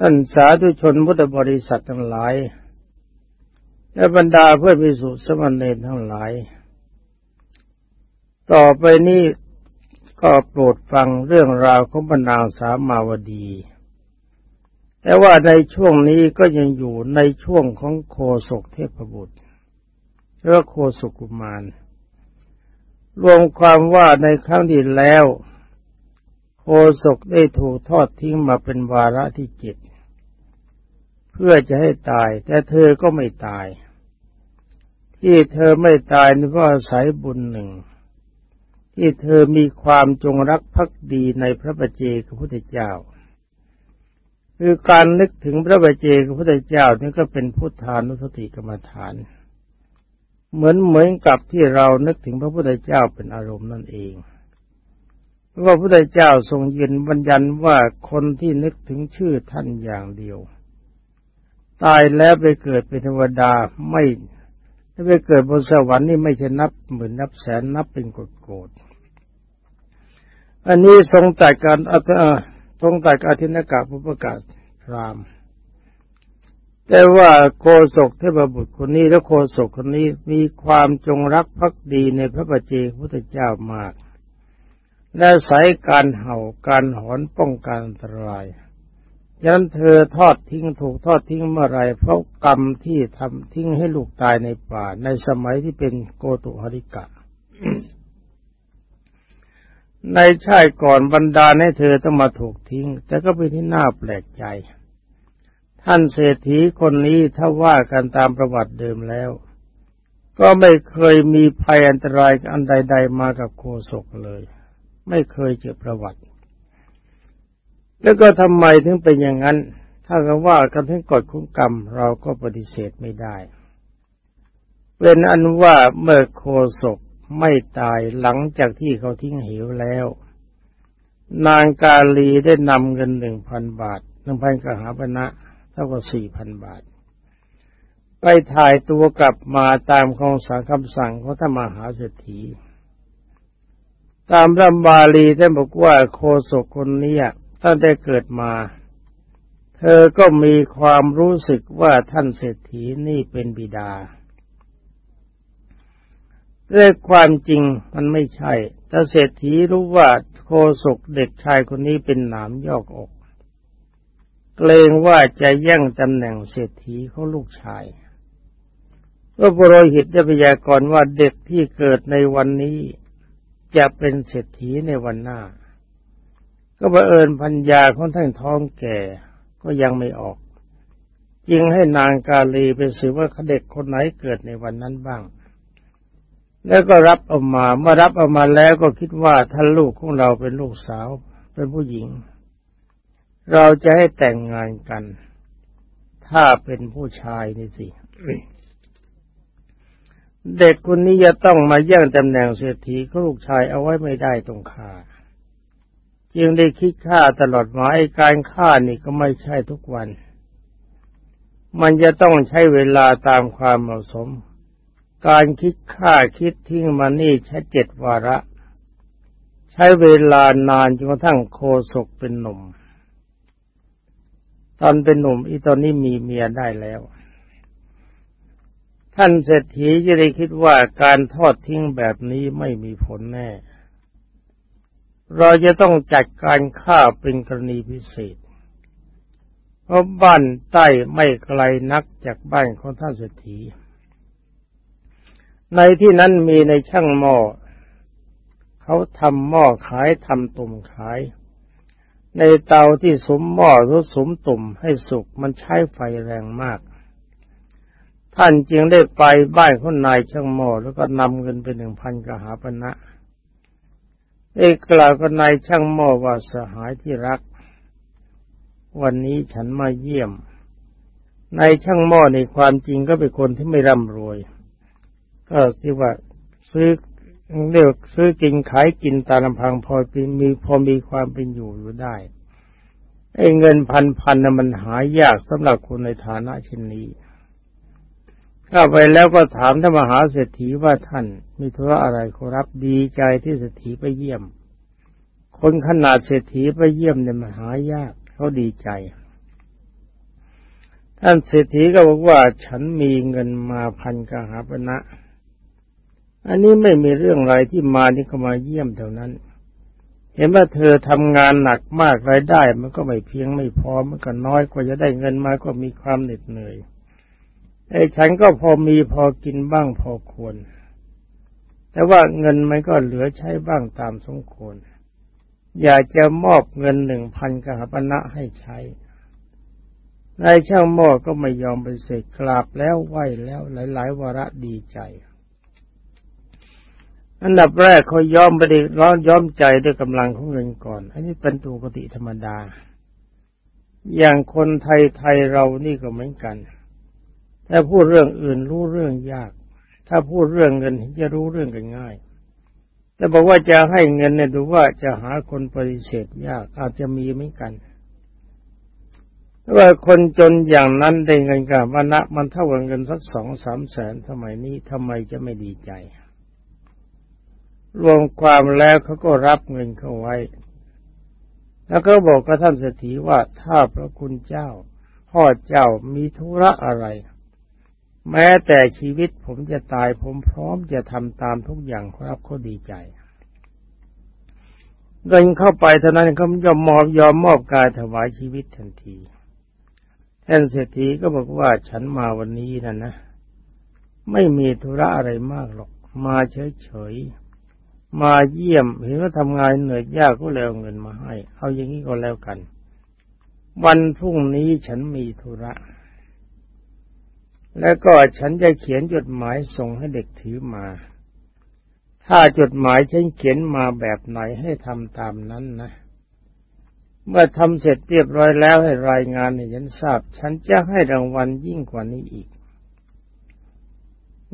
ท่านสาธุชนพุทธบริษัททั้งหลาย และบรรดาเพื่อนพิสุสมณเณรทั้งหลาย ต่อไปนี้ก็โปรดฟังเรื่องราวของบรรดาสามาวดี แต่ว่าในช่วงนี้ก็ยังอยู่ในช่วงของโคศกเทพบุตรหรือโคศกุมาร รวมความว่าในครั้งที่แล้ว โคศกได้ถูกทอดทิ้งมาเป็นวาระที่เจ็ด พื่อจะให้ตาย แต่เธอก็ไม่ตาย ที่เธอไม่ตายนี่ก็อาศัยบุญหนึ่ง ที่เธอมีความจงรักภักดีในพระบัจเจกพุทธเจ้า คือการนึกถึงพระบัจเจกพุทธเจ้านี่ก็เป็นพุทธานุสติกรรมฐาน เหมือนเหมือนกับที่เรานึกถึงพระพุทธเจ้าเป็นอารมณ์นั่นเองเพราะพระพุทธเจ้าทรงยืนบัญญัติว่าคนที่นึกถึงชื่อท่านอย่างเดียว ตายแล้วไปเกิดเป็นเทวดาไม่ถ้าไปเกิดบนสวรรค์นี่ไม่ใช่นับหมื่นนับแสนนับเป็นกดโกดอันนี้ทรงตัดการอัตทรงตัดอาทินกะพุประกาศพราม แต่ว่าโคศกเทพบุตรคนนี้และโคศกคนนี้มีความจงรักภักดีในพระบัจเจกพุทธเจ้ามากและสายการเห่าการหอนป้องกันอันตราย ยันเธอทอดทิ้งถูกทอดทิ้งเมื่อไรเพราะกรรมที่ทำทิ้งให้ลูกตายในป่า ในสมัยที่เป็นโกตุหริกะ ในชาติก่อนบรรดาให้เธอต้องมาถูกทิ้ง แต่ก็เป็นที่น่าแปลกใจ ท่านเศรษฐีคนนี้ถ้าว่ากันตามประวัติเดิมแล้ว ก็ไม่เคยมีภัยอันตรายอันใด ๆ มากับโคศกเลย ไม่เคยเจอประวัติ แล้วก็ทำไมถึงเป็นอย่างนั้น ถ้าก็ว่ากันถึงกฎของกรรมเราก็ปฏิเสธไม่ได้ เป็นอันว่าเมื่อโคศกไม่ตายหลังจากที่เขาทิ้งเหวแล้ว นางกาลีได้นำเงินหนึ่งพันบาทหนึ่งพันกหาปณะเท่ากับสี่พันบาท ไปถ่ายตัวกลับมาตามคำสั่งคำสั่งของท่านมหาเศรษฐีตามรำบาลีท่านบอกว่าโคศกคนนี้ ตั้งแต่เกิดมา เธอก็มีความรู้สึกว่าท่านเศรษฐีนี่เป็นบิดาแต่ความจริงมันไม่ใช่แต่เศรษฐีรู้ว่าโคศกเด็กชายคนนี้เป็นหนามยอกอก เกรงว่าจะแย่งตำแหน่งเศรษฐีของลูกชายก็บรหิตได้พยากรณ์ว่าเด็กที่เกิดในวันนี้ จะเป็นเศรษฐีในวันหน้า ก็บังเอิญพัญญาของท่านท้องแก่ก็ยังไม่ออก จึงให้นางกาลีไปสืบว่าเด็กคนไหนเกิดในวันนั้นบ้าง แล้วก็รับเอามาเมื่อรับเอามาแล้วก็คิดว่าท่านลูกของเราเป็นลูกสาวเป็นผู้หญิง เราจะให้แต่งงานกัน ถ้าเป็นผู้ชายนี่สิเด็กคนนี้จะต้องมาแย่งตำแหน่งเศรษฐีของลูกชายเอาไว้ไม่ได้ตรงคา จึงได้คิดฆ่าตลอดมาไอ้การฆ่านี่ก็ไม่ใช่ทุกวัน มันจะต้องใช้เวลาตามความเหมาะสม การคิดฆ่าคิดทิ้งมานี่ใช้เจ็ดวาระ ใช้เวลานานจนกระทั่งโคศกเป็นหนุ่ม ตอนเป็นหนุ่มอีตอนนี้มีเมียได้แล้วท่านเศรษฐีจะได้คิดว่าการทอดทิ้งแบบนี้ไม่มีผลแน่ เราจะต้องจัดการฆ่าเป็นกรณีพิเศษ เพราะบ้านใต้ไม่ไกลนักจากบ้านของท่านเศรษฐี ในที่นั้นมีในช่างหม้อ เขาทำหม้อขายทำตุ่มขาย ในเตาที่สมหม้อหรือสมตุ่มให้สุกมันใช้ไฟแรงมาก ท่านจึงได้ไปบ้านคนนายช่างหม้อแล้วก็นำเงินไปหนึ่งพันกหาปณะนะ เอกกล่าวกับนายช่างหม้อว่าสหายที่รัก วันนี้ฉันมาเยี่ยมนายช่างหม้อในความจริงก็เป็นคนที่ไม่ร่ำรวย ก็ที่ว่าซื้อเรียกซื้อกินขายกินตาลำพังพอมีพอมีความเป็นอยู่อยู่ได้ไอ้เงินพันพันน่ะมันหายากสำหรับคนในฐานะเช่นนี้ เข้าไปแล้วก็ถามท่านมหาเศรษฐีว่าท่านมีธุระอะไรขอรับดีใจที่เศรษฐีไปเยี่ยม คนขนาดเศรษฐีไปเยี่ยมเนี่ยมันหายากเขาดีใจ ท่านเศรษฐีก็บอกว่าฉันมีเงินมาพันกหาปณะอันนี้ไม่มีเรื่องอะไรที่มานี่ก็มาเยี่ยมเท่านั้น เห็นว่าเธอทำงานหนักมากรายได้ มันก็ไม่เพียงไม่พอมันก็น้อยกว่าจะได้เงินมาก็มีความเหน็ดเหนื่อย ไอ้ฉันก็พอมีพอกินบ้างพอควร แต่ว่าเงินมันก็เหลือใช้บ้างตามสมควร อยากจะมอบเงินหนึ่งพันกหปณะให้ใช้ นายช่างหม้อก็ไม่ยอมไปเสกกราบแล้วไหวแล้วหลาย ๆ วาระดีใจอันดับแรกเขายอมไปดิร้อนยอมใจด้วยกำลังของเงินก่อน อันนี้เป็นปกติธรรมดา อย่างคนไทยไทยเรานี่ก็เหมือนกัน ถ้าพูดเรื่องอื่นรู้เรื่องยาก ถ้าพูดเรื่องเงินจะรู้เรื่องกันง่าย แต่บอกว่าจะให้เงินเนี่ยดูว่าจะหาคนปฏิเสธยากอาจจะมีเหมือนกันว่าคนจนอย่างนั้นได้เงินกับวันละมันเท่ากับเงินสักสองสามแสนสมัยนี้ทำไมจะไม่ดีใจ รวมความแล้วเขาก็รับเงินเข้าไว้ แล้วก็บอกกับท่านเศรษฐีว่าถ้าพระคุณเจ้า พ่อเจ้ามีธุระอะไร แม้แต่ชีวิตผมจะตายผมพร้อมจะทำตามทุกอย่างครับเขาดีใจเงินเข้าไปเท่านั้นเขายอมมอบยอมมอบกายถวายชีวิตทันทีท่านเศรษฐีก็บอกว่าฉันมาวันนี้นะนะ ไม่มีธุระอะไรมากหรอก มาเฉยๆ มาเยี่ยม เห็นว่าทำงานเหนื่อยยากก็เลยเอาเงินมาให้ เอาอย่างนี้ก็แล้วกัน วันพรุ่งนี้ฉันมีธุระ แล้วก็ฉันจะเขียนจดหมายส่งให้เด็กถือมา ถ้าจดหมายฉันเขียนมาแบบไหนให้ทำตามนั้นนะ เมื่อทำเสร็จเรียบร้อยแล้วให้รายงานให้ฉันทราบ ฉันจะให้รางวัลยิ่งกว่านี้อีก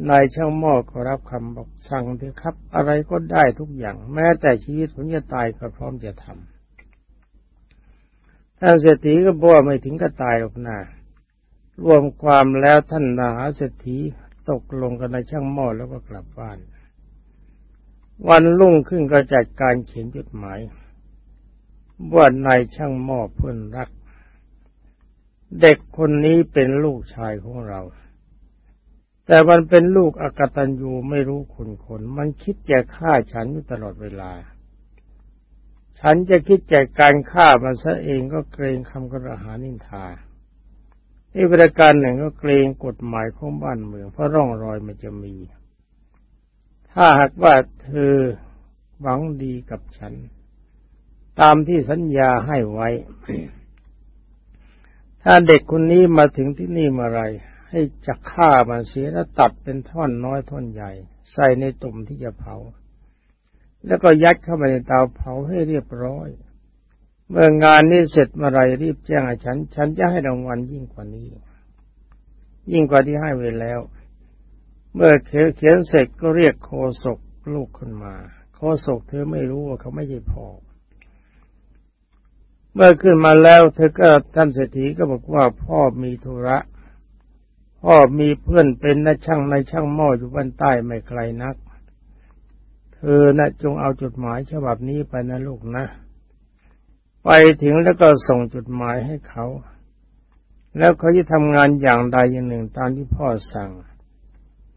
นายช่างหม้อก็รับคำบอกสั่งเถอะครับ อะไรก็ได้ทุกอย่าง แม้แต่ชีวิตผมจะตายก็พร้อมจะทำท่านเศรษฐีก็บอกไม่ถึงก็ตายหรอกนะ รวมความแล้วท่านนาหาเศรษฐีตกลงกันในช่างหม้อแล้วก็กลับบ้าน วันรุ่งขึ้นก็จัดการเขียนจดหมาย ว่านายช่างหม้อเพื่อนรัก เด็กคนนี้เป็นลูกชายของเรา แต่มันเป็นลูกอกตันยูไม่รู้คุณคน มันคิดจะฆ่าฉันอยู่ตลอดเวลา ฉันจะคิดจะการฆ่ามันซะเองก็เกรงคำกระหานินทา อีกประการหนึ่งก็เกรงกฎหมายของบ้านเมือง เพราะร่องรอยมันจะมี ถ้าหากว่าเธอหวังดีกับฉัน ตามที่สัญญาให้ไว้ ถ้าเด็กคนนี้มาถึงที่นี่เมื่อไรให้จะฆ่ามันเสียแล้วตัดเป็นท่อนน้อยท่อนใหญ่ ใส่ในตุ่มที่จะเผา แล้วก็ยัดเข้าไปในเตาเผาให้เรียบร้อย เมื่องานนี้เสร็จเมื่อไรรีบแจ้งให้ฉัน ฉันจะให้รางวัลยิ่งกว่านี้ ยิ่งกว่าที่ให้ไว้แล้ว เมื่อเขียนเสร็จก็เรียกโคศกลูกขึ้นมา โคศกเธอไม่รู้ว่าเขาไม่ใช่พ่อเมื่อขึ้นมาแล้ว เธอก็ท่านเศรษฐีก็บอกว่าพ่อมีธุระ พ่อมีเพื่อนเป็นนักช่างในช่างหม้ออยู่บ้านใต้ไม่ไกลนัก เธอนะจงเอาจดหมายฉบับนี้ไปนะลูกนะ ไปถึงแล้วก็ส่งจดหมายให้เขา แล้วเขาจะทำงานอย่างใดอย่างหนึ่งตามที่พ่อสั่ง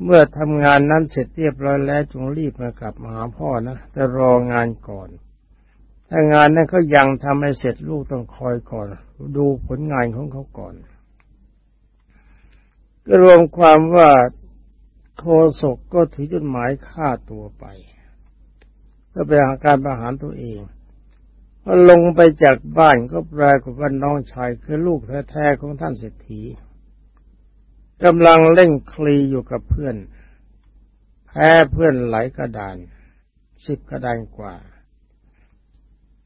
เมื่อทำงานนั้นเสร็จเรียบร้อยแล้วจงรีบมากลับมาหาพ่อนะแต่รองานก่อน ถ้างานนั้นเขายังทำให้เสร็จลูกต้องคอยก่อน ดูผลงานของเขาก่อนก็รวมความว่าโคศกก็ถือจดหมายฆ่าตัวไปก็เป็นอาการประหารตัวเอง ลงไปจากบ้านก็ปรากฏว่าน้องชายคือลูกแท้ๆของท่านเศรษฐีกำลังเล่นคลีอยู่กับเพื่อน แพ้เพื่อนไหลกระดานสิบกระดานกว่า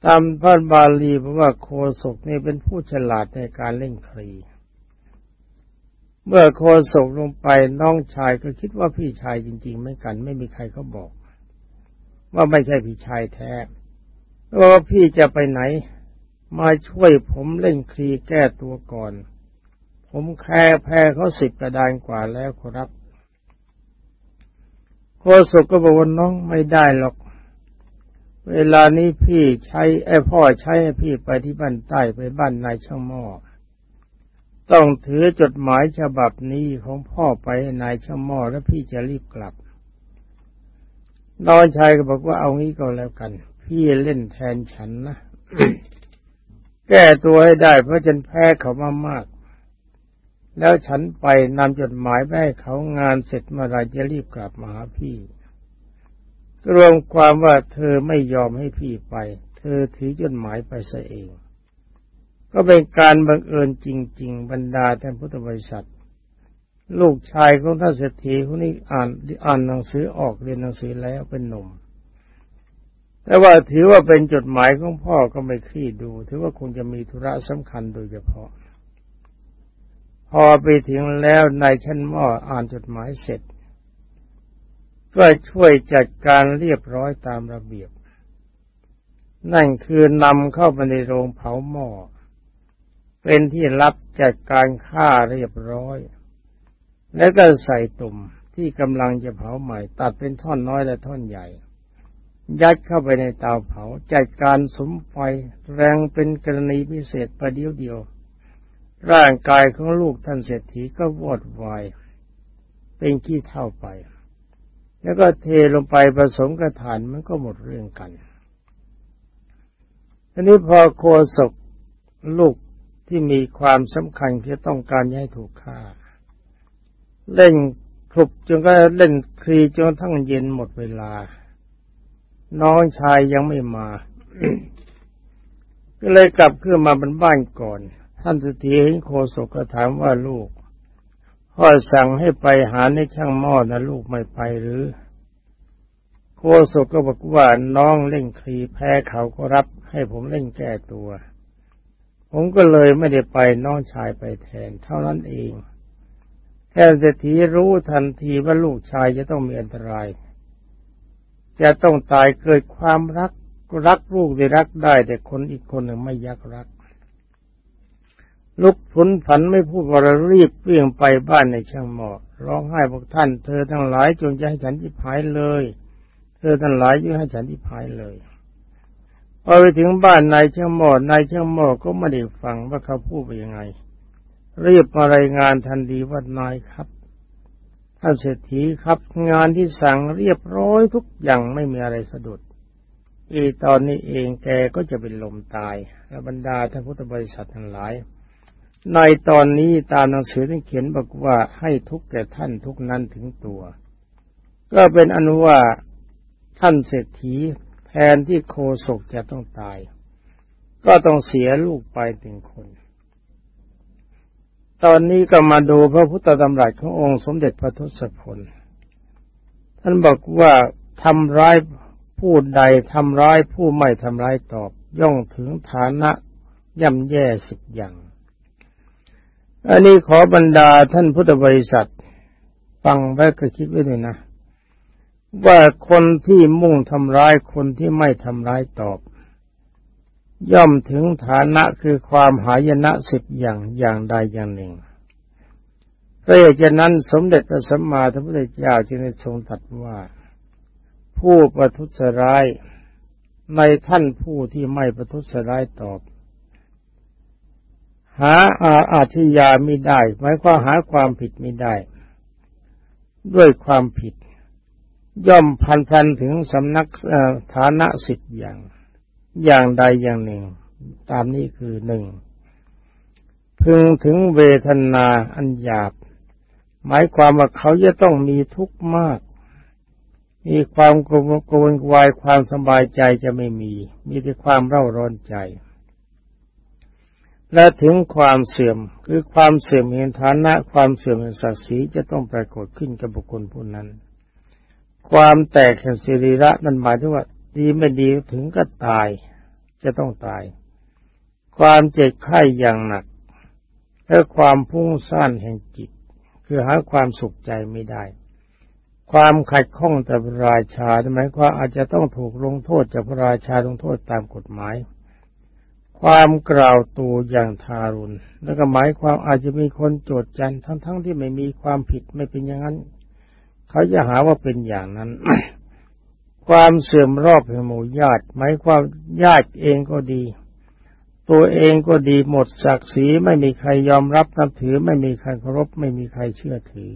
ตามพระบาลีบอกว่าโคศกนี่เป็นผู้ฉลาดในการเล่นครีเมื่อโคศกลงไปน้องชายก็คิดว่าพี่ชายจริง ๆ ไม่กัน ไม่มีใครเขาบอก ว่าไม่ใช่พี่ชายแท้ ว่าพี่จะไปไหน มาช่วยผมเล่นครีแก้ตัวก่อน ผมแค่แพ้เขาสิบกระดานกว่าแล้วครับโคศกก็บอกว่าน้องไม่ได้หรอก เวลานี้พี่ใช้ไอ้พ่อใช้ให้พี่ไปที่บ้านใต้ไปบ้านนายช่างหม้อต้องถือจดหมายฉบับนี้ของพ่อไปให้นายช่างหม้อแล้วพี่จะรีบกลับน้องชายก็บอกว่าเอางี้ก็แล้วกัน พี่เล่นแทนฉันนะแก้ตัวให้ได้เพราะฉันแพ้เขามามาก แล้วฉันไปนำจดหมายไปให้เขางานเสร็จเมื่อไรจะรีบกลับมาหาพี่ รวมความว่าเธอไม่ยอมให้พี่ไป เธอถือจดหมายไปซะเอง ก็เป็นการบังเอิญจริง ๆ บรรดาท่านพุทธบริษัท ลูกชายของท่านเศรษฐีคนนี้อ่านอ่านหนังสือออกเรียนหนังสือแล้วเป็นหนุ่ม แต่ว่าถือว่าเป็นจดหมายของพ่อก็ไม่คลี่ดู ถือว่าคงจะมีธุระสำคัญโดยเฉพาะ พอไปถึงแล้วนายชั้นหม้ออ่านจดหมายเสร็จ ก็ช่วยจัดการเรียบร้อยตามระเบียบ นั่นคือนำเข้าไปในโรงเผาหม้อเป็นที่รับจัดการฆ่าเรียบร้อย แล้วก็ใส่ตุ่มที่กำลังจะเผาใหม่ ตัดเป็นท่อนน้อยและท่อนใหญ่ ยัดเข้าไปในเตาเผา จัดการสมไฟแรงเป็นกรณีพิเศษประเดียวเดียว ร่างกายของลูกท่านเศรษฐีก็วอดวาย เป็นขี้เท่าไป แล้วก็เทลงไปผสมกระถานมันก็หมดเรื่องกันทีนี้พอโคศกลูกที่มีความสำคัญที่ต้องการให้ถูกฆ่า เล่นคลุบจนก็เล่นคลีจนทั้งเย็นหมดเวลา น้องชายยังไม่มา ก็เลยกลับขึ้นมาบนบ้านก่อน ท่านสถีเห็นโคศกก็ถามว่าลูกพ่อสั่งให้ไปหาในช่างหม้อนะลูกไม่ไปหรือ โคศกก็บอกว่าน้องเล่นคลีแพ้เขาก็รับ ให้ผมเล่นแก้ตัว ผมก็เลยไม่ได้ไปน้องชายไปแทน เท่านั้นเองแค่เศรษฐีรู้ทันทีว่าลูกชายจะต้องมีอันตราย จะต้องตายเกิดความรักรักลูกได้รักได้ แต่คนอีกคนหนึ่งไม่ยักรัก ลุกผุนผันไม่พูดว่ารีบเวี่ยงไปบ้านในช่างหมอร้องไห้บอกท่าน เธอทั้งหลายจงจะให้ฉันที่พายเลย เธอทั้งหลายยิ่ให้ฉันที่พายเลยพอไปถึงบ้านนายช่างหมอนายช่างหมอก็ไม่ได้ฟังว่าเขาพูดไปยังไงรีบมารายงานทันทีว่านายครับ ท่านเศรษฐีครับ งานที่สั่งเรียบร้อยทุกอย่างไม่มีอะไรสะดุด อีตอนนี้เองแกก็จะเป็นลมตายและบรรดาท่านพุทธบริษัททั้งหลาย ในตอนนี้ตามหนังสือที่เขียนบอกว่าให้ทุกแก่ท่านทุกนั้นถึงตัว ก็เป็นอนุว่าท่านเศรษฐีแทนที่โคศกจะต้องตาย ก็ต้องเสียลูกไปถึงคน ตอนนี้ก็มาดูพระพุทธธรรมรัสขององค์สมเด็จพระทศพล ท่านบอกว่าทำร้ายผู้ใดทำร้ายผู้ไม่ทำร้ายตอบ ย่องถึงฐานะย่ำแย่สิบอย่าง อันนี้ขอบรรดาท่านพุทธบริษัท ฟังไว้ก็คิดไว้เลยนะ ว่าคนที่มุ่งทำร้ายคนที่ไม่ทำร้ายตอบ ย่อมถึงฐานะคือความหายนะสิบอย่างอย่างใดอย่างหนึ่งเพราะฉะนั้นสมเด็จพระสัมมาสัมพุทธเจ้าจึงได้ทรงตรัสว่า ผู้ประทุษร้ายในท่านผู้ที่ไม่ประทุษร้ายตอบ หาอาอาชญาไม่ได้หมายความหาความผิดไม่ได้ ด้วยความผิด ย่อมพันพันถึงสำนักฐานะสิบอย่าง อย่างใดอย่างหนึ่ง ตามนี้คือหนึ่งพึงถึงเวทนาอันหยาบ หมายความว่าเขาจะต้องมีทุกข์มาก มีความโกวนวายความสบายใจจะไม่มี มีแต่ความเร่าร้อนใจ และถึงความเสื่อมคือความเสื่อมเห็นฐานะ ความเสื่อมเห็นศักดิ์ศรีจะต้องปรากฏขึ้นกับบุคคลผู้นั้น ความแตกแห่งสิริระนั้นหมายถึงว่า ดีไม่ดีถึงก็ตาย จะต้องตาย ความเจ็บไข้อย่างหนัก และความพุ่งซ่านแห่งจิต คือหาความสุขใจไม่ได้ ความขัดข้องแต่พระราชาหมายความอาจจะต้องถูกลงโทษจากพระราชาลงโทษตามกฎหมาย ความกล่าวตูอย่างทารุณ แล้วก็หมายความอาจจะมีคนโจดจันทั้งๆทที่ไม่มีความผิดไม่เป็นอย่างนั้น เขาจะหาว่าเป็นอย่างนั้น ความเสื่อมรอบแห่งหมู่ญาติหมายความญาติเองก็ดี ตัวเองก็ดีหมดศักดิ์ศรีไม่มีใครยอมรับนับถือ ไม่มีใครเคารพไม่มีใครเชื่อถือ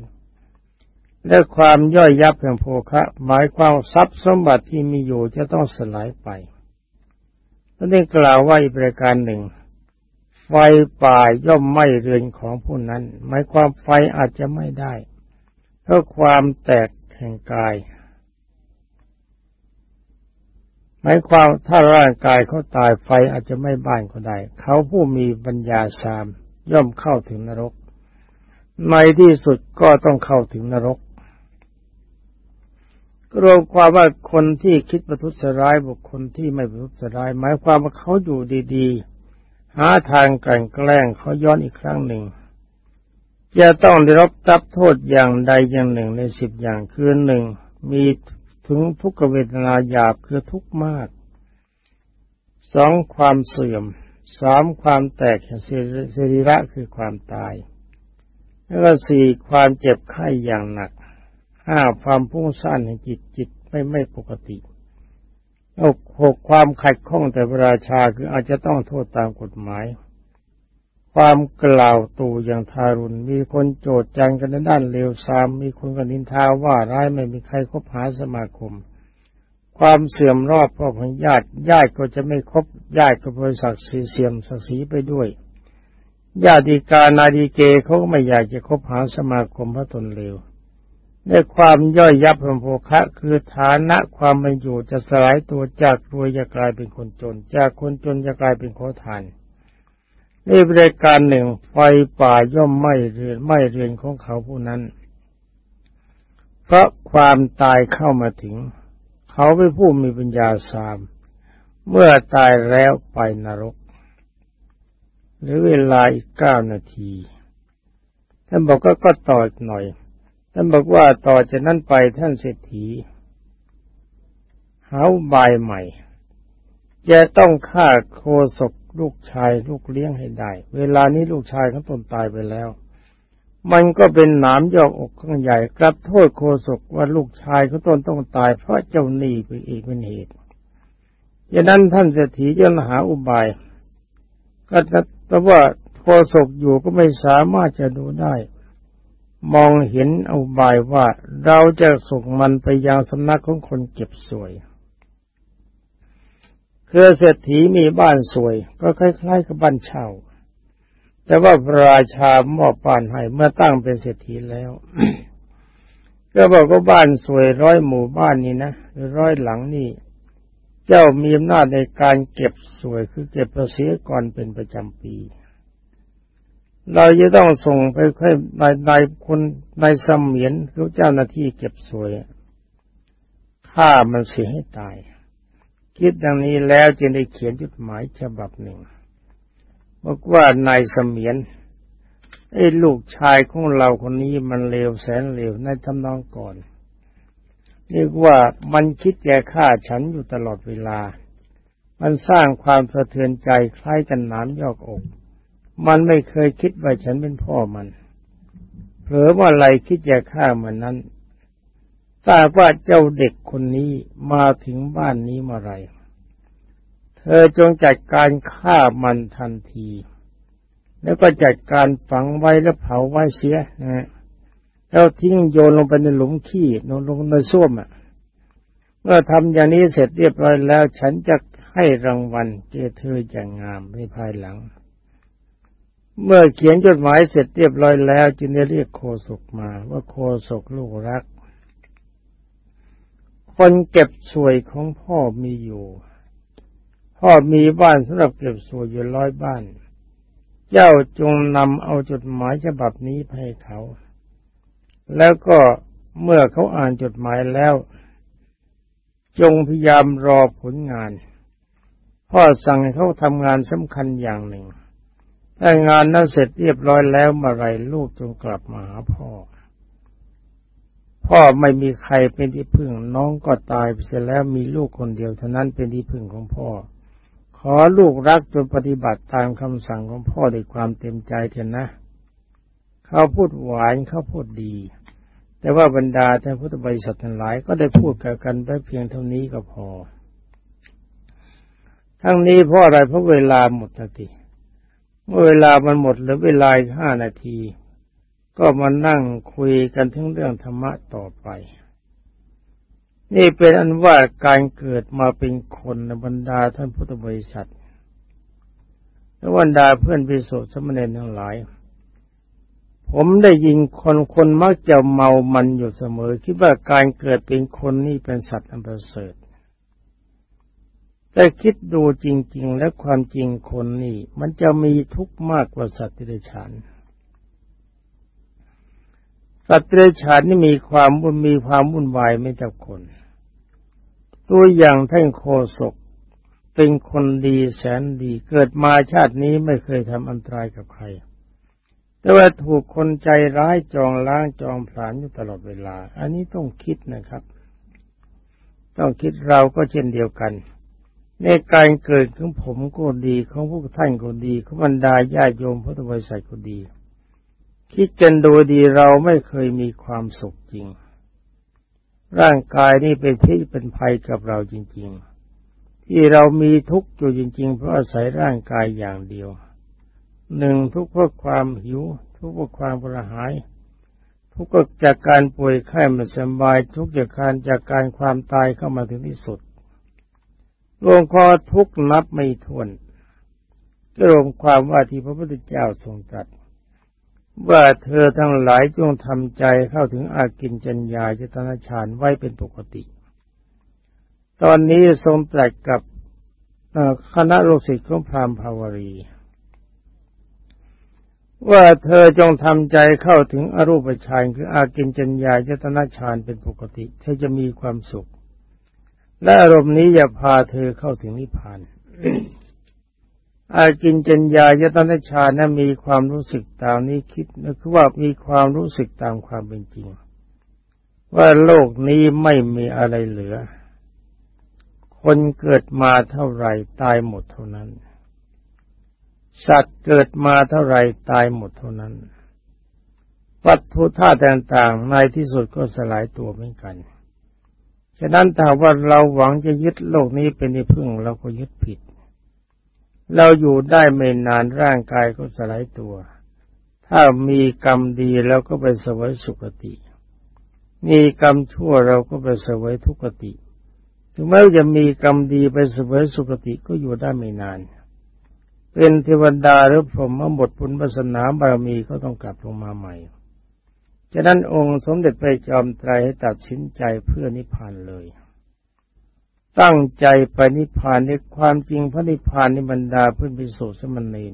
และความย่อยยับแห่งโภคะ หมายความทรัพย์สมบัติที่มีอยู่จะต้องสลายไปนั่นได้กล่าวว่าอีกประการหนึ่ง ไฟป่าย่อมไหม้เรือนของผู้นั้น หมายความไฟอาจจะไม่ได้เพราะความแตกแห่งกาย หมายความถ้าร่างกายเขาตายไฟอาจจะไม่บ้านก็ได้ เขาผู้มีปัญญาสามย่อมเข้าถึงนรก ในที่สุดก็ต้องเข้าถึงนรกรวมความว่าคนที่คิดประทุษร้ายบุคคลที่ไม่ประทุษร้าย หมายความว่าเขาอยู่ดีๆ หาทางกลั่นแกล้งเขาย้อนอีกครั้งหนึ่ง จะต้องได้รับทับโทษอย่างใดอย่างหนึ่งในสิบอย่างคือหนึ่งมี ถึงทุกขเวทนาหยาบคือทุกข์มากสองความเสื่อมสามความแตกแห่งสรีระคือความตาย แล้วก็สี่ความเจ็บไข้อย่างหนักห้าความพุ่งสั้นแห่งจิตจิตไม่ไม่ปกติหกความขัดข้องแต่ประราชาคืออาจจะต้องโทษตามกฎหมาย ความกล่าวตู่อย่างทารุณ มีคนโจดจังกันในด้านเลวทราม มีคนกันนินทาว่าร้ายไม่มีใครคบหาสมาคม ความเสื่อมรอบพ่อของญาติญาติก็จะไม่คบญาติก็บริษัทสีเสื่อมศักดิ์ศรีไปด้วยญาติกานาดีเกเขาก็ไม่อยากจะคบหาสมาคมพระตนเลวในความย่อยยับของโภคะ คือฐานะความเป็นอยู่จะสลายตัวจากรวยจะกลายเป็นคนจน จากคนจนจะกลายเป็นขอทาน นี่บริการหนึ่งไฟป่าย่อมไหม้เรือนไหม้เรือนของเขาผู้นั้น เพราะความตายเข้ามาถึง เขาเป็นผู้มีปัญญาสาม เมื่อตายแล้วไปนรก หรือเวลาอีกเก้านาที ท่านบอกก็ก็ต่อหน่อย ท่านบอกว่าต่อจากนั้นไปท่านเศรษฐีหาบายใหม่ จะต้องฆ่าโคศก ลูกชายลูกเลี้ยงให้ได้ เวลานี้ลูกชายเขาตนตายไปแล้ว มันก็เป็นหนามยอกอกข้างใหญ่กลับโทษโคศกว่าลูกชายเขาตนต้องตาย เพราะเจ้าหนี้ไปอีกเป็นเหตุดังนั้นท่านเศรษฐีจะหาอุบาย ก็แต่ว่าโคศกอยู่ก็ไม่สามารถจะดูได้ มองเห็นอุบายว่าเราจะส่งมันไปยังสำนักของคนเก็บสวย คือเศรษฐีมีบ้านสวย ก็คล้ายๆกับบ้านเช่า แต่ว่าพระราชามอบบ้านให้เมื่อตั้งเป็นเศรษฐีแล้ว ก็บอกว่าบ้านสวยร้อยหมู่บ้านนี้นะหรือร้อยหลังนี่ เจ้ามีอำนาจในการเก็บสวยคือเก็บภาษีก่อนเป็นประจำปี เราจะต้องส่งไปค่อยนายนายคนนายสมียนหรือเจ้าหน้าที่เก็บสวยฆ่ามันเสียให้ตาย คิดดังนี้แล้วจึงได้เขียนจดหมายฉบับหนึ่ง บอกว่านายเสมียนไอ้ลูกชายของเราคนนี้มันเลวแสนเลวในทำนองก่อน เรียกว่ามันคิดแย่ฆ่าฉันอยู่ตลอดเวลา มันสร้างความสะเทือนใจคล้ายกันน้ำยอกอก มันไม่เคยคิดว่าฉันเป็นพ่อมันเผลอว่าอะไรคิดแย่ฆ่ามันนั้น ทราบว่าเจ้าเด็กคนนี้มาถึงบ้านนี้เมื่อไร เธอจงจัดการฆ่ามันทันที แล้วก็จัดการฝังไว้แล้วเผาไว้เสียนะแล้วทิ้งโยนลงไปในหลุมขี้ลงลงในส้วมอะเมื่อทำอย่างนี้เสร็จเรียบร้อยแล้ว ฉันจะให้รางวัลเกเธออย่างงามในภายหลัง เมื่อเขียนจดหมายเสร็จเรียบร้อยแล้ว จึงได้เรียกโคศกมาว่าโคศกลูกรัก คนเก็บสวยของพ่อมีอยู่ พ่อมีบ้านสำหรับเก็บสวยอยู่ร้อยบ้าน เจ้าจงนำเอาจดหมายฉบับนี้ให้เขา แล้วก็เมื่อเขาอ่านจดหมายแล้ว จงพยายามรอผลงาน พ่อสั่งให้เขาทำงานสำคัญอย่างหนึ่งถ้างานนั้นเสร็จเรียบร้อยแล้วเมื่อไรลูกจงกลับมาหาพ่อ พ่อไม่มีใครเป็นที่พึ่ง น้องก็ตายไปเสียแล้วมีลูกคนเดียวเท่านั้นเป็นที่พึ่งของพ่อ ขอลูกรักจนปฏิบัติตามคำสั่งของพ่อด้วยความเต็มใจเถอะนะ เขาพูดหวานเขาพูดดี แต่ว่าบรรดาท่านพุทธบริษัททั้งหลายก็ได้พูดกับกันไปเพียงเท่านี้ก็พอ ทั้งนี้เพราะอะไรเพราะเวลาหมดนาทีเมื่อเวลามันหมดเหลือเวลาห้านาที ก็มานั่งคุยกันถึงเรื่องธรรมะต่อไป นี่เป็นอันว่าการเกิดมาเป็นคนในบรรดาท่านพุทธบริษัทและบรรดาเพื่อนพิสุทธิ์สมณีทั้งหลาย ผมได้ยินคนคนมักจะเมามันอยู่เสมอ คิดว่าการเกิดเป็นคนนี่เป็นสัตว์อันประเสริฐแต่คิดดูจริง ๆ และความจริงคนนี่ มันจะมีทุกข์มากกว่าสัตว์ที่ได้ฉาน สัตว์เดรัจฉานนี่มีความวุ่นมีความวุ่นวายไม่เท่าคน ตัวอย่างท่านโคศกเป็นคนดีแสนดีเกิดมาชาตินี้ไม่เคยทำอันตรายกับใคร แต่ว่าถูกคนใจร้ายจองล้างจองผลาญอยู่ตลอดเวลา อันนี้ต้องคิดนะครับ ต้องคิดเราก็เช่นเดียวกัน ในการเกิดของผมก็ดีของพวกท่านก็ดีของบรรดาญาโยมพุทธบริษัทก็ดี คิดกันดยดีเราไม่เคยมีความสุขจริง ร่างกายนี่เป็นพิษเป็นภัยกับเราจริง ๆ ที่เรามีทุกข์อยู่จริง ๆ เพราะอาศัยร่างกายอย่างเดียว หนึ่งทุกข์เพราะความหิว ทุกข์เพราะความกระหาย ทุกข์จากการป่วยไข้ไม่สบาย ทุกข์จากการจากการความตายเข้ามาถึงที่สุดรวมคอทุกนับไม่ถ้วนรวมความว่าที่พระพุทธเจ้าทรงตรัส ว่าเธอทั้งหลายจงทำใจเข้าถึงอากินจัญญาจตนาฌานไว้เป็นปกติ ตอนนี้ทรงตรัสกับคณะลูกศิษย์ของพราหมณ์ภาวรี ว่าเธอจงทำใจเข้าถึงอรูปฌานคืออากินจัญญาจตนาฌานเป็นปกติ เธอจะมีความสุข และอารมณ์นี้อย่าพาเธอเข้าถึงนิพพาน อากินจัญญายตนะชานะมีความรู้สึกตามนี้คิดนะคือว่ามีความรู้สึกตามความเป็นจริง ว่าโลกนี้ไม่มีอะไรเหลือ คนเกิดมาเท่าไรตายหมดเท่านั้น สัตว์เกิดมาเท่าไรตายหมดเท่านั้น วัตถุธาตุต่างๆในที่สุดก็สลายตัวเหมือนกัน ฉะนั้นถ้าว่าเราหวังจะยึดโลกนี้เป็นที่พึ่งเราก็ยึดผิด เราอยู่ได้ไม่นานร่างกายก็สลายตัว ถ้ามีกรรมดีเราก็ไปสวยสุคติ มีกรรมชั่วเราก็ไปสวยทุกติ ถึงแม้จะมีกรรมดีไปสวยสุคติก็อยู่ได้ไม่นาน เป็นเทวดาหรือพรหมหมดปุญญาสนาบารมีก็ต้องกลับลงมาใหม่ ฉะนั้นองค์สมเด็จพระจอมไตรให้ตัดสินใจเพื่อนิพพานเลย ตั้งใจไปนิพพานในความจริงพระนิพพานในบรรดาเพื่อนพิสุสมณีน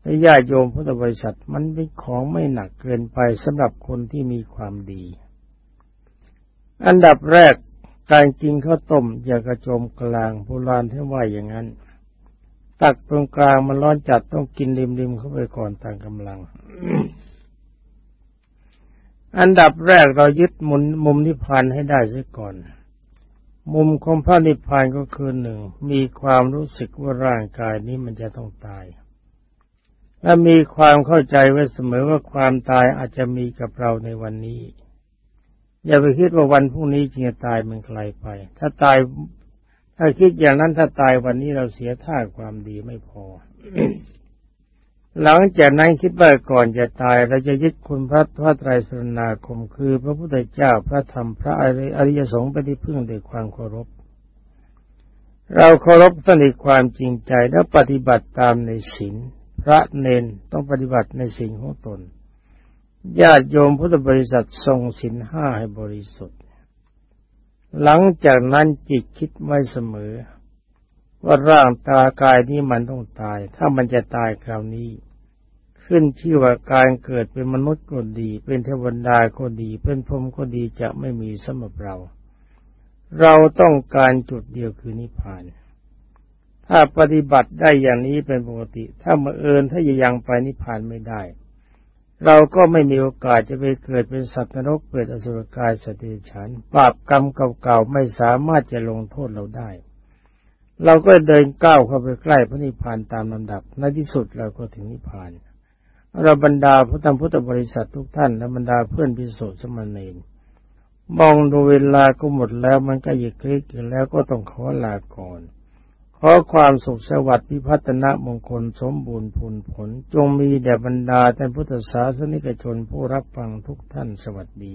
และญาติโยมพุทธบริษัทมันเป็นของไม่หนักเกินไปสำหรับคนที่มีความดี อันดับแรกการกินข้าวต้มอย่ากระโจมกลางโบราณที่ว่าอย่างนั้น ตักตรงกลางมันร้อนจัดต้องกินริมๆเข้าไปก่อนต่างกำลัง อันดับแรกเรายึดมุมมุมนิพพานให้ได้เสียก่อน มุมของพระนิพพานก็คือหนึ่ง มีความรู้สึกว่าร่างกายนี้มันจะต้องตาย และมีความเข้าใจไว้เสมอว่าความตายอาจจะมีกับเราในวันนี้ อย่าไปคิดว่าวันพรุ่งนี้จะตายมันไกลไป ถ้าตาย ถ้าคิดอย่างนั้นถ้าตายวันนี้เราเสียท่าความดีไม่พอ หลังจากนั้นคิดว่าก่อนจะตายเราจะยึดคุณพระพระไตรสรณาคมคือ พระพุทธเจ้าพระธรรมพระอริยสงฆ์ไปที่พึ่งด้วยความเคารพ เราเคารพสนิทความจริงใจและปฏิบัติตามในศีลพระเนนต้องปฏิบัติในสิ่งของตนญาติโยมพุทธบริษัททรงศีลห้าให้บริสุทธิ์ หลังจากนั้นจิตคิดไว้เสมอ ว่าร่างตากายนี้มันต้องตาย ถ้ามันจะตายคราวนี้ ขึ้นชื่อว่าการเกิดเป็นมนุษย์ก็ดี เป็นเทวดาก็ดี เป็นพรหมก็ดีจะไม่มีสำหรับเรา เราต้องการจุดเดียวคือนิพพาน ถ้าปฏิบัติได้อย่างนี้เป็นปกติ ถ้ามาเอิญถ้ายังไปนิพพานไม่ได้ เราก็ไม่มีโอกาสจะไปเกิดเป็นสัตว์นรกเกิดอสุรกายสติฉันบาปกรรมเก่าๆไม่สามารถจะลงโทษเราได้ เราก็เดินก้าวเข้าไปใกล้พระนิพพานตามลำดับในที่สุดเราก็ถึงนิพพาน เราบรรดาพระธรรมพุทธบริษัททุกท่านและบรรดาเพื่อนพิสุสมณีนมองดูเวลาก็หมดแล้วมันก็หยิกคลิกแล้วก็ต้องขอลาก่อน ขอความสุขสวัสดิ์พิพัฒนมงคลสมบูรณ์ผลผล จงมีแด่บรรดาท่านพุทธศาสนิกชนผู้รับฟังทุกท่านสวัสดี